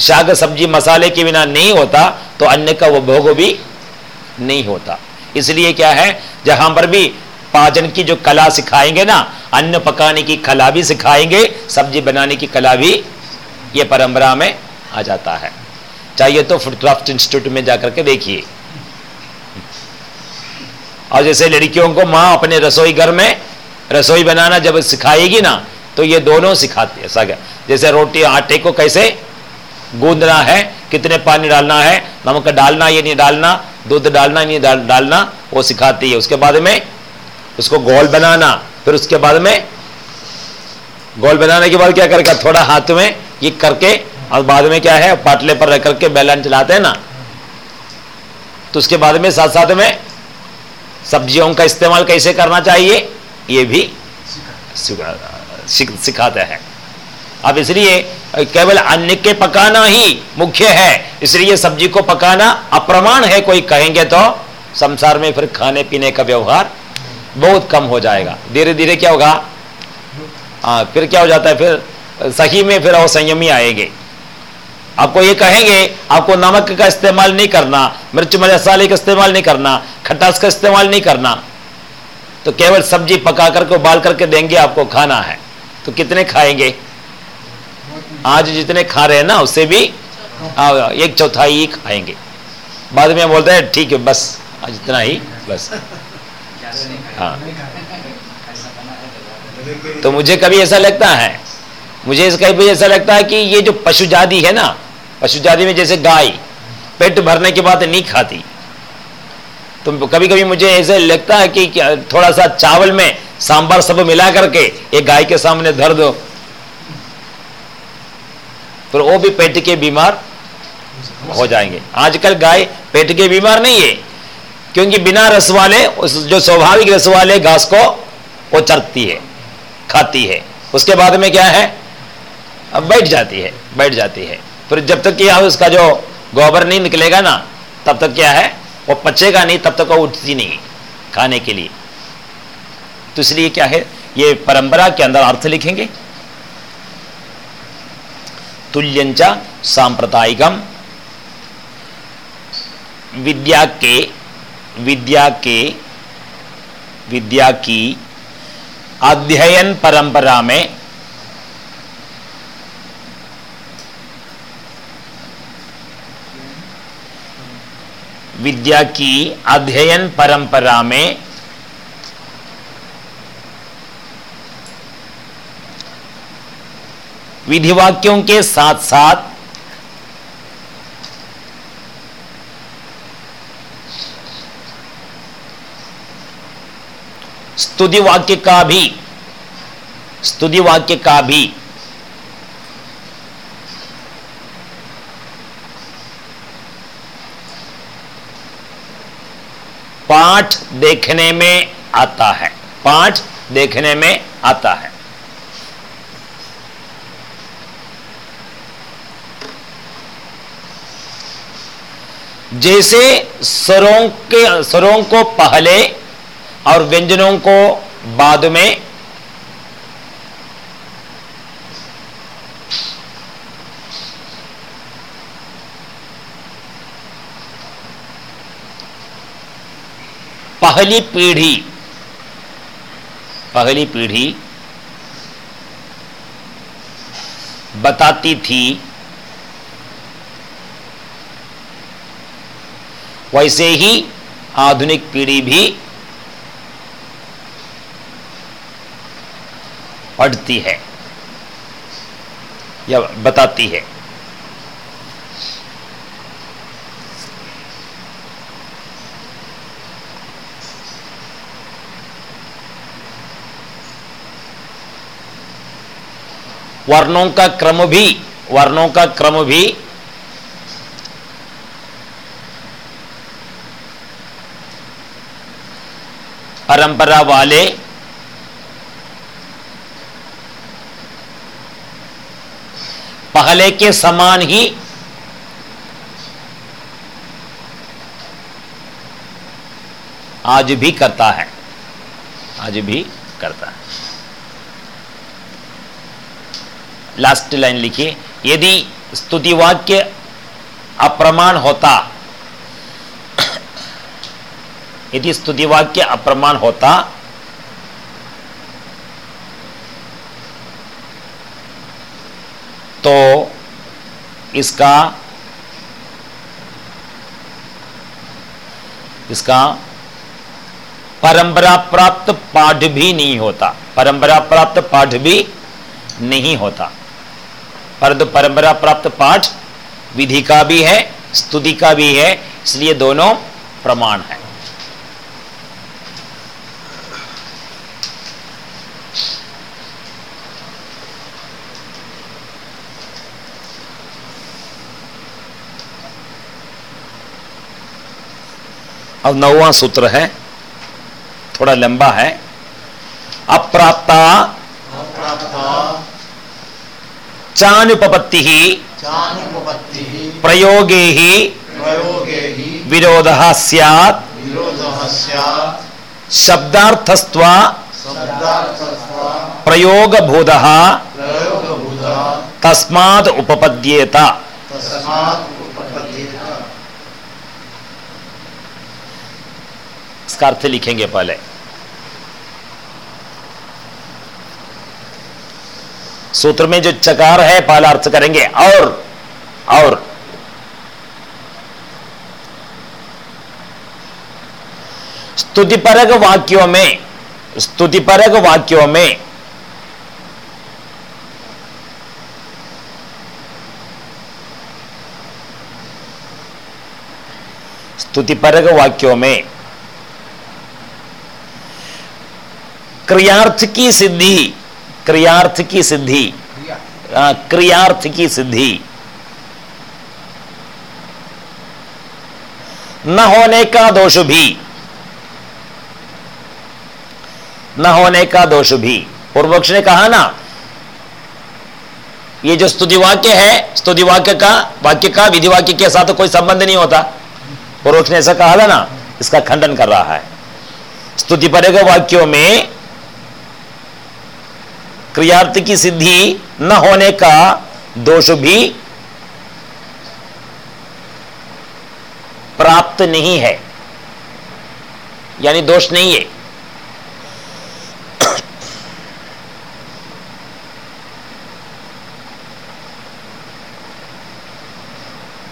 शाक सब्ज़ी मसाले के बिना नहीं होता तो अन्न का वो भोग भी नहीं होता। इसलिए क्या है जहाँ पर भी पाचन की जो कला सिखाएँगे ना अन्न पकाने की कला भी सिखाएँगे सब्ज़ी बनाने की कला भी ये परंपरा में आ जाता है। चाहिए तो फुटक्राफ्ट इंस्टीट्यूट में जाकर के देखिए। और जैसे लड़कियों को माँ अपने रसोई घर में रसोई बनाना जब सिखाएगी ना तो ये दोनों सिखाती है सगा जैसे रोटी आटे को कैसे गूंदना है कितने पानी डालना है नमक डालना ये नहीं डालना दूध डालना नहीं डाल, डालना वो सिखाती है। उसके बाद में उसको गोल बनाना, फिर उसके बाद में गोल बनाने के बाद क्या करेगा? थोड़ा हाथ में ये करके, और बाद में क्या है? पाटले पर रख करके बेलन चलाते हैं ना? तो उसके बाद में साथ साथ में सब्जियों का इस्तेमाल कैसे करना चाहिए? ये भी सिखा- सिखाते हैं। अब इसलिए, केवल अन्न के पकाना ही मुख्य है। इसलिए सब्ज़ी को पकाना अप्रमाण है। कोई कहेंगे तो संसार में फिर खाने पीने का व्यवहार बहुत कम हो जाएगा। धीरे धीरे क्या होगा? हाँ फिर क्या हो जाता है? फिर सही में फिर वो संयमी आएँगे। आपको ये कहेंगे आपको नमक का इस्तेमाल नहीं करना मिर्च मसाले का इस्तेमाल नहीं करना खटास का इस्तेमाल नहीं करना। तो केवल सब्ज़ी पका करके उबाल करके देंगे आपको खाना है। तो कितने खाएँगे? आज जितने खा रहे हैं ना उससे भी आ, एक चौथाई ही खाएँगे। बाद में बोलते हैं ठीक है बस आज इतना ही बस। हाँ। तो मुझे कभी ऐसा लगता है, मुझे इस कभी ऐसा लगता है कि ये जो पशु जाति है ना, पशु जाति में जैसे गाय, पेट भरने के बाद नहीं खाती। तो कभी कभी मुझे ऐसे लगता है कि थोड़ा सा चावल में सांबर सब मिला करके एक गाय के सामने धर दो। फिर वो भी पेट के बीमार हो जाएँगे। आजकल गाय पेट के बीमार नहीं है। क्योंकि बिना रस वाले, उस जो स्वाभाविक रस वाले घास को वो चरती है, खाती है। उसके बाद में क्या है? अब बैठ जाती है, बैठ जाती है। फिर जब तक कि उसका जो गोबर नहीं निकलेगा ना, तब तक क्या है? वो पचेगा नहीं, तब तक वो उठती नहीं खाने के लिए। तो इसलिए क्या है? ये परंपरा के अंदर अर्थ लिखेंगे। तुल्यंचा सांप्रदायिकम विद्या के विद्या के, विद्या की अध्ययन परंपरा में विद्या की अध्ययन परंपरा में विधिवाक्यों के साथ साथ स्तुति वाक्य का भी स्तुति वाक्य का भी पाठ देखने में आता है। पाठ देखने में आता है। जैसे स्वरों के स्वरों को पहले और व्यंजनों को बाद में पहली पीढ़ी पहली पीढ़ी बताती थी, वैसे ही आधुनिक पीढ़ी भी पढ़ती है, या बताती है। वर्णों का क्रम भी, वर्णों का क्रम भी परंपरा वाले पहले के समान ही आज भी करता है। आज भी करता है। लास्ट लाइन लिखिए, यदि स्तुति वाक्य अप्रमाण होता, यदि स्तुति वाक्य अप्रमाण होता तो इसका इसका परंपरा प्राप्त पाठ भी नहीं होता। परंपरा प्राप्त पाठ भी नहीं होता। परंतु परंपरा प्राप्त पाठ विधि का भी है, स्तुति का भी है, इसलिए दोनों प्रमाण है। अब नौवां सूत्र है थोड़ा लंबा है। अप्राप्ता अप्राप्ता चानुपपत्ति ही प्रयोगे ही प्रयोगे हि विरोध सैत् शब्दार्थत्वा प्रयोगभूत तस्माद् तस्मात् उपपद्येत। इसका अर्थ लिखेंगे पहले। सूत्र में जो चकार है, पहला अर्थ करेंगे और और। स्तुतिपरक वाक्यों में, स्तुतिपरक वाक्यों में, स्तुतिपरक वाक्यों में क्रियार्थ की सिद्धि क्रियार्थ की सिद्धि क्रियार्थ की सिद्धि न होने का दोष भी न होने का दोष भी पूर्व पक्ष ने कहा ना ये जो स्तुति वाक्य है स्तुति वाक्य का वाक्य का विधि वाक्य के साथ तो कोई संबंध नहीं होता पूर्व पक्ष ने ऐसा कहा था ना इसका खंडन कर रहा है स्तुति परेग वाक्यों में क्रियार्थ की सिद्धि न होने का दोष भी प्राप्त नहीं है। यानी दोष नहीं है।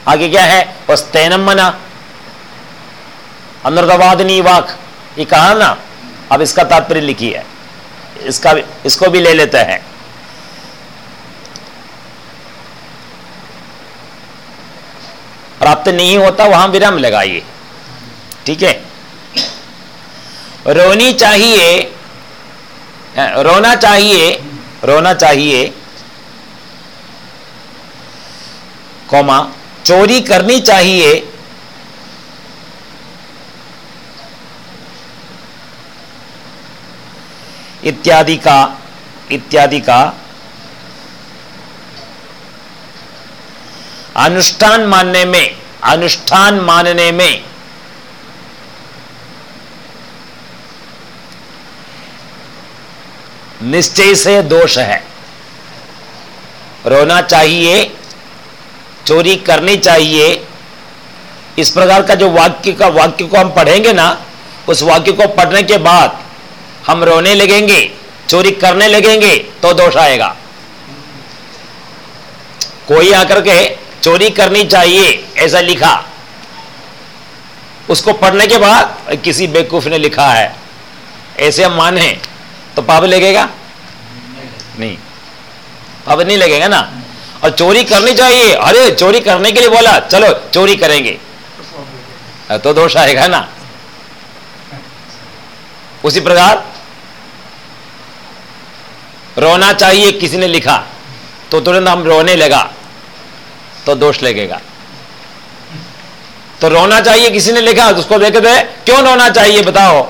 आगे क्या है? वस्तैनम मना। अनृतवादनी वाक। ये कहा ना? अब इसका तात्पर्य लिखी है इसका भी इसको भी ले लेते हैं। प्राप्त नहीं होता वहाँ विराम लगाइए। ठीक है? रोनी चाहिए हाँ, रोना चाहिए रोना चाहिए कौमा चोरी करनी चाहिए इत्यादि का इत्यादि का अनुष्ठान मानने में, अनुष्ठान मानने में निश्चय से दोष है। रोना चाहिए, चोरी करनी चाहिए। इस प्रकार का जो वाक्य का, वाक्य को हम पढ़ेंगे ना, उस वाक्य को पढ़ने के बाद हम रोने लगेंगे, चोरी करने लगेंगे तो दोष आएगा। कोई आकर के चोरी करनी चाहिए, ऐसा लिखा। उसको पढ़ने के बाद किसी बेवकूफ़ ने लिखा है। ऐसे हम माने तो पाप लगेगा? नहीं। पाप नहीं लगेगा ना? और चोरी करनी चाहिए। अरे, चोरी करने के लिए बोला, चलो, चोरी करेंगे। तो दोष आएगा ना? उसी प्रकार रोना चाहिए किसी ने लिखा? तो तुरंत हम रोने लगा तो दोष लगेगा। तो रोना चाहिए किसी ने लिखा? तो उसको देख दे, क्यों रोना चाहिए बताओ।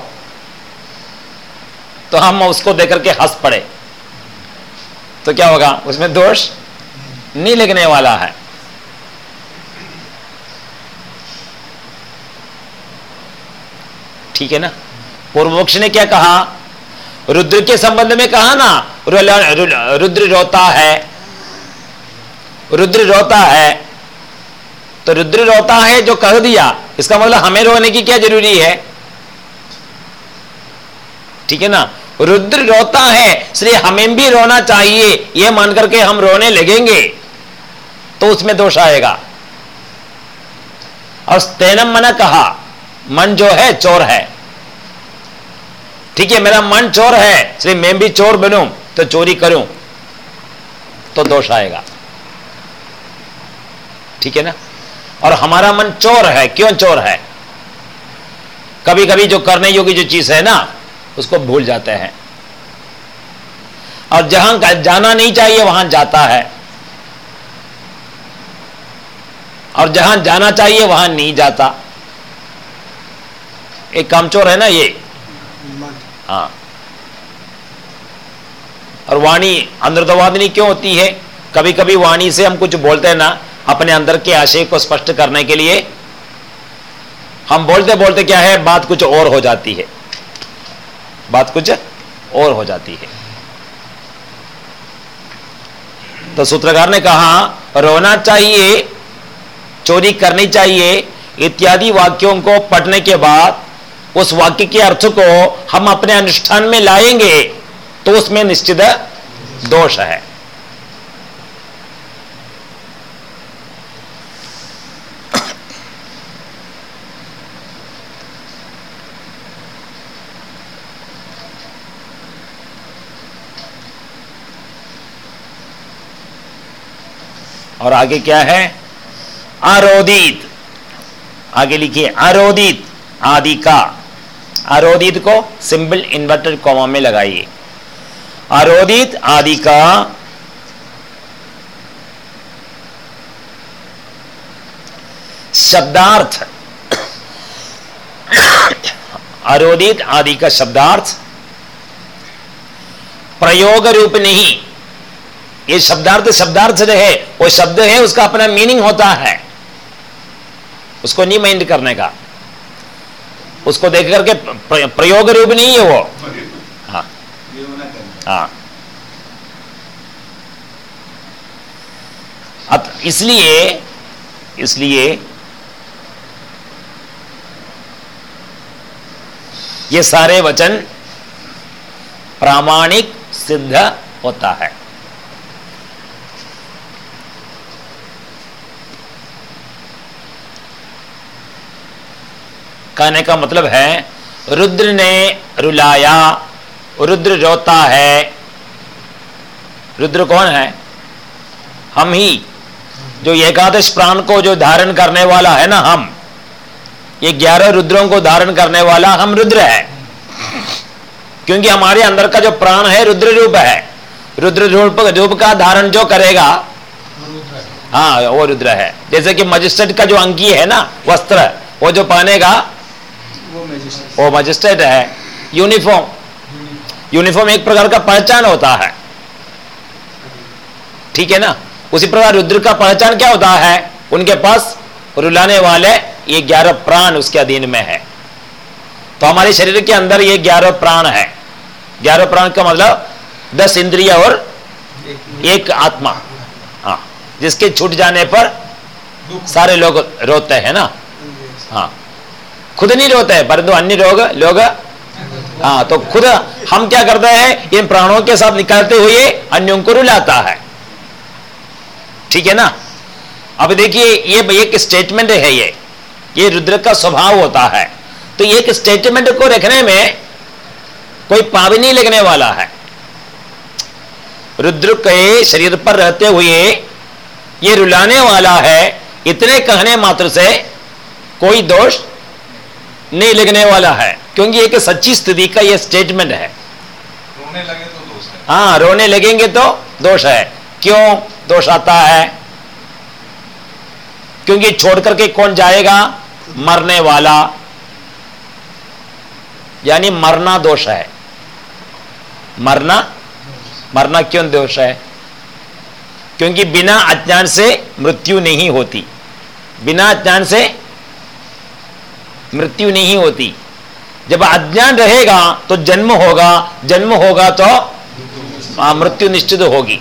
तो हम उसको देकर के हंस पड़े। तो क्या होगा? उसमें दोष नहीं लगने वाला है। ठीक है ना? पूर्व पक्ष ने क्या कहा? रुद्र के संबंध में कहा ना रुद्र रोता है। रुद्र रोता है। तो रुद्र रोता है जो कह दिया, इसका मतलब हमें रोने की क्या ज़रूरी है? ठीक है ना? रुद्र रोता है, इसलिए हमें भी रोना चाहिए। यह मान करके हम रोने लगेंगे तो उसमें दोष आएगा। और स्तेनम मना कहा, मन जो है, चोर है। ठीक है, मेरा मन चोर है, इसलिए मैं भी चोर बनूं तो चोरी करूँ तो दोष आएगा। ठीक है ना? और हमारा मन चोर है, क्यों चोर है? कभी कभी जो करने योग्य जो चीज़ है ना, उसको भूल जाते हैं। और जहाँ जाना नहीं चाहिए, वहाँ जाता है। और जहाँ जाना चाहिए, वहाँ नहीं जाता। एक कामचोर है ना ये? हाँ। और वाणी अंतर्वादिनी क्यों होती है? कभी कभी वाणी से हम कुछ बोलते हैं ना, अपने अंदर के आशय को स्पष्ट करने के लिए, हम बोलते बोलते क्या है, बात कुछ और हो जाती है। बात कुछ और हो जाती है। तो सूत्रकार ने कहा, रोना चाहिए, चोरी करनी चाहिए, इत्यादि वाक्यों को पढ़ने के बाद उस वाक्य के अर्थ को हम अपने अनुष्ठान में लाएँगे तो उसमें निश्चित दोष है। और आगे क्या है? आरोदित। आगे लिखिए, आरोदित, आदि का। आरोदित को सिंपल इन्वर्टेड कॉमा में लगाइए। आरोदित आदि का शब्दार्थ। आरोदित आदि का शब्दार्थ। प्रयोग रूप नहीं। ये शब्दार्थ शब्दार्थ जो है, वो शब्द है, उसका अपना मीनिंग होता है। उसको नहीं माइंड करने का। उसको देख करके प्रयोग रूप नहीं है वो। हाँ। हाँ। अत इसलिए इसलिए ये सारे वचन प्रामाणिक सिद्ध होता है। कहने का मतलब है, रुद्र ने रुलाया, रुद्र रोता है। रुद्र कौन है? हम ही। जो एकादश प्राण को जो धारण करने वाला है ना हम, ये ग्यारह रुद्रों को धारण करने वाला हम रुद्र है। क्योंकि हमारे अंदर का जो प्राण है, रुद्र रूप है। रुद्र रूप रूप का धारण जो करेगा हाँ वो रुद्र है। जैसे कि मजिस्ट्रेट का जो अंगी है ना, वस्त्र, वो जो पहनेगा वो मजिस्ट्रेट है यूनिफॉर्म यूनिफॉर्म एक प्रकार का पहचान होता है। ठीक है ना? उसी प्रकार रुद्र का पहचान क्या होता है? उनके पास रुलाने वाले ये ग्यारह प्राण उसके अधीन में है। तो हमारे शरीर के अंदर ये ग्यारह प्राण है। ग्यारह प्राण का मतलब दस इंद्रिय और एक आत्मा। हाँ जिसके छूट जाने पर सारे लोग रोते हैं ना? हाँ। खुद नहीं रोते हैं, परंतु अन्य रोग, लोग हाँ तो खुद हम क्या करते हैं, इन प्राणों के साथ निकालते हुए अन्यों को रुलाता है। ठीक है ना? अब देखिए, ये एक स्टेटमेंट है ये। ये रुद्र का स्वभाव होता है। तो एक स्टेटमेंट को रखने में कोई पाप नहीं लगने वाला है। रुद्र के शरीर पर रहते हुए ये रुलाने वाला है। इतने कहने मात्र से कोई दोष नहीं लगने वाला है क्योंकि एक सच्ची स्थिति का यह स्टेटमेंट है। रोने लगे तो दोष है। हाँ रोने लगेंगे तो दोष है। क्यों दोष आता है? क्योंकि छोड़ करके कौन जाएगा? मरने वाला। यानी मरना दोष है। मरना? मरना क्यों दोष है? क्योंकि बिना अज्ञान से मृत्यु नहीं होती। बिना अज्ञान से मृत्यु नहीं होती। जब अज्ञान रहेगा तो जन्म होगा जन्म होगा तो हाँ, मृत्यु निश्चित होगी।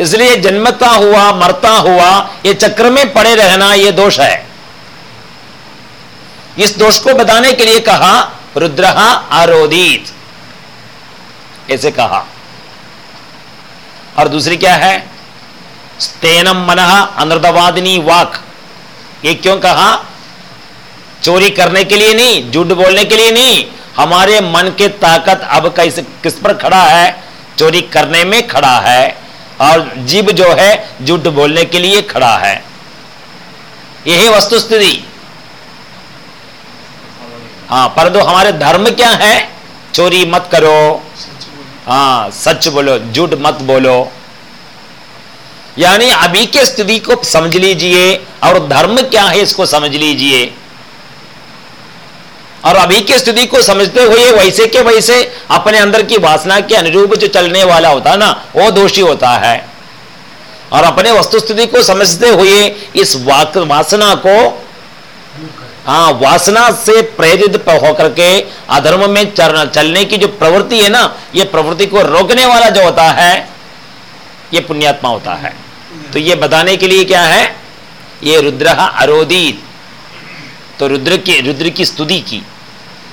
इसलिए जन्मता हुआ मरता हुआ ये चक्र में पड़े रहना ये दोष है। इस दोष को बताने के लिए कहा रुद्र आरोदित। ऐसे कहा। और दूसरी क्या है? स्तेनम मन अनृतवादिनी वाक। ये क्यों कहा? चोरी करने के लिए नहीं, झूठ बोलने के लिए नहीं। हमारे मन के ताकत अब कैसे, किस पर खड़ा है? चोरी करने में खड़ा है और जीव जो है, झूठ बोलने के लिए खड़ा है। यही वस्तु स्थिति हाँ परंतु हमारे धर्म क्या है? चोरी मत करो। हाँ सच बोलो, झूठ मत बोलो। यानी अभी के स्थिति को समझ लीजिए और धर्म क्या है इसको समझ लीजिए। और अभी की स्थिति को समझते हुए वैसे के वैसे अपने अंदर की वासना के अनुरूप जो चलने वाला होता है ना, वो दोषी होता है। और अपने वस्तु स्थिति को समझते हुए इस वासना को हाँ वासना से प्रेरित होकर के अधर्म में चलने की जो प्रवृत्ति है ना, ये प्रवृत्ति को रोकने वाला जो होता है, ये पुण्यात्मा होता है। तो ये बताने के लिए क्या है? ये रुद्र अरोदित तो रुद्र की रुद्र की स्तुति की।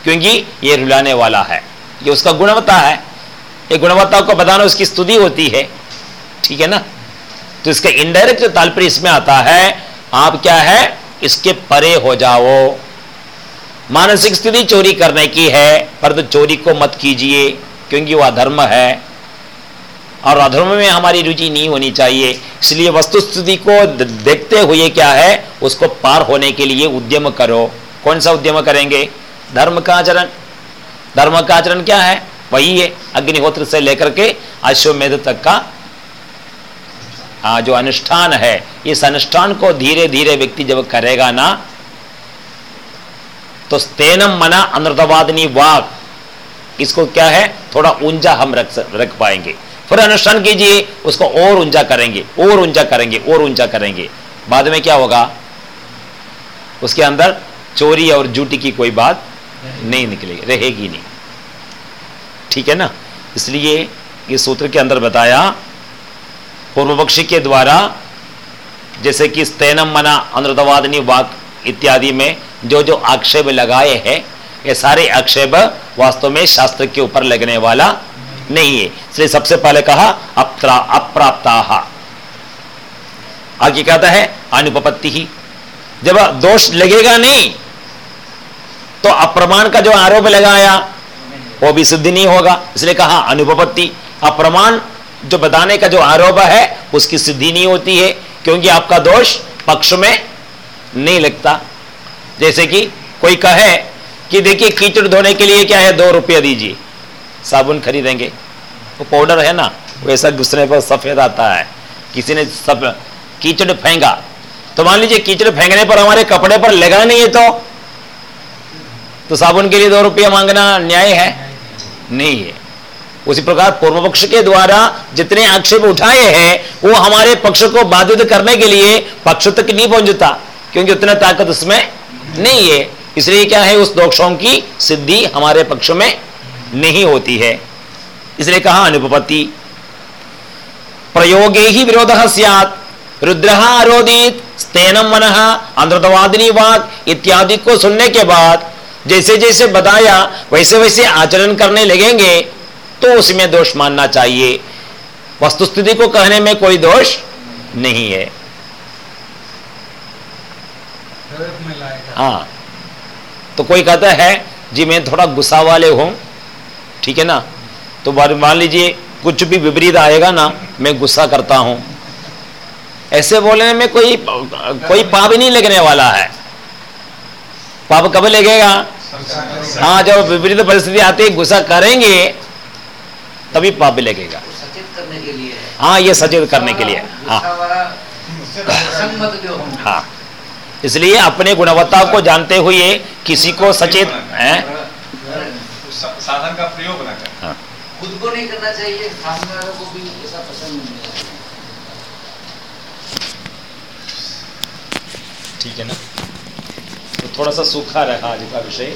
क्योंकि ये रुलाने वाला है। ये उसका गुणवत्ता है। ये गुणवत्ता को बताना उसकी स्तुति होती है। ठीक है ना? तो इसका इनडायरेक्ट जो तालपर्य इसमें आता है, आप क्या है? इसके परे हो जाओ। मानसिक स्थिति चोरी करने की है पर तो चोरी को मत कीजिए, क्योंकि वह अधर्म है। और अधर्म में हमारी रुचि नहीं होनी चाहिए। इसलिए वस्तु स्थिति को देखते हुए क्या है, उसको पार होने के लिए उद्यम करो। कौन सा उद्यम करेंगे? धर्म का आचरण धर्म का आचरण क्या है? वही है अग्निहोत्र से लेकर के अश्वमेध तक का आ, जो अनुष्ठान है। इस अनुष्ठान को धीरे धीरे व्यक्ति जब करेगा ना तो स्तेनम मना अनृतवादनी वाक। इसको क्या है? थोड़ा ऊँचा हम रख रख पाएँगे। फिर अनुष्ठान कीजिए उसको और ऊँचा करेंगे और ऊँचा करेंगे और ऊँचा करेंगे। बाद में क्या होगा? उसके अंदर चोरी और जूटी की कोई बात नहीं निकलेगी, रहेगी नहीं। ठीक है ना? इसलिए ये सूत्र के अंदर बताया पूर्व पक्षी के द्वारा जैसे कि स्तैनम मना अनुदवादनी वाक इत्यादि में जो जो आक्षेप लगाए हैं, ये सारे आक्षेप वास्तव में शास्त्र के ऊपर लगने वाला नहीं है। इसलिए सबसे पहले कहा अप्रा अप्राप्ता। आगे कहता है, अनुपपत्ति ही। जब दोष लगेगा नहीं तो अप्रमाण का जो आरोप लगाया, वो भी सिद्ध नहीं होगा। इसलिए कहा, अनुपपत्ति। अप्रमाण जो बताने का जो आरोप है, उसकी सिद्धि नहीं होती है, क्योंकि आपका दोष पक्ष में नहीं लगता। जैसे कि कोई कहे कि, देखिए, कीचड़ धोने के लिए क्या है? दो रुपया दीजिए। साबुन खरीदेंगे। वो तो पाउडर है ना वैसा दूसरे पर सफ़ेद आता है। किसी ने सब, कीचड़ फेंका तो मान लीजिए, कीचड़ फेंकने पर, हमारे कपड़े पर लगा नहीं है तो तो साबुन के लिए दो रुपया मांगना न्याय है? नहीं है। उसी प्रकार पूर्व पक्ष के द्वारा जितने आक्षेप उठाए हैं, वो हमारे पक्ष को बाधित करने के लिए पक्ष तक नहीं पहुँचता, क्योंकि उतना ताकत उसमें नहीं है। इसलिए क्या है, उस दोषों की सिद्धि हमारे पक्ष में नहीं होती है। इसलिए कहा अनुपपत्ति, प्रयोगे ही विरोध सियात, रुद्र स्तेनम मन अंधवादिनी वाक इत्यादि को सुनने के बाद जैसे जैसे बताया वैसे वैसे आचरण करने लगेंगे तो उसमें दोष मानना चाहिए। वस्तुस्थिति को कहने में कोई दोष नहीं है। हाँ। तो कोई कहता है जी मैं थोड़ा गुस्सा वाले हूँ। ठीक है ना? तो मान लीजिए कुछ भी विपरीत आएगा ना मैं गुस्सा करता हूँ। ऐसे बोलने में कोई कोई पाप नहीं लगने वाला है। पाप कब लगेगा? हाँ जब विपरीत परिस्थिति आती है गुस्सा करेंगे तभी पाप लगेगा। हाँ। ये सचेत करने के लिए। हाँ। हाँ। इसलिए अपने गुणवत्ता को जानते हुए किसी को सचेत है? साधन का प्रयोग ना करें। हाँ। खुद को नहीं करना चाहिए सामने वालों को भी ऐसा पसंद नहीं है। ठीक है ना? तो थोड़ा सा सूखा रहा आज का विषय।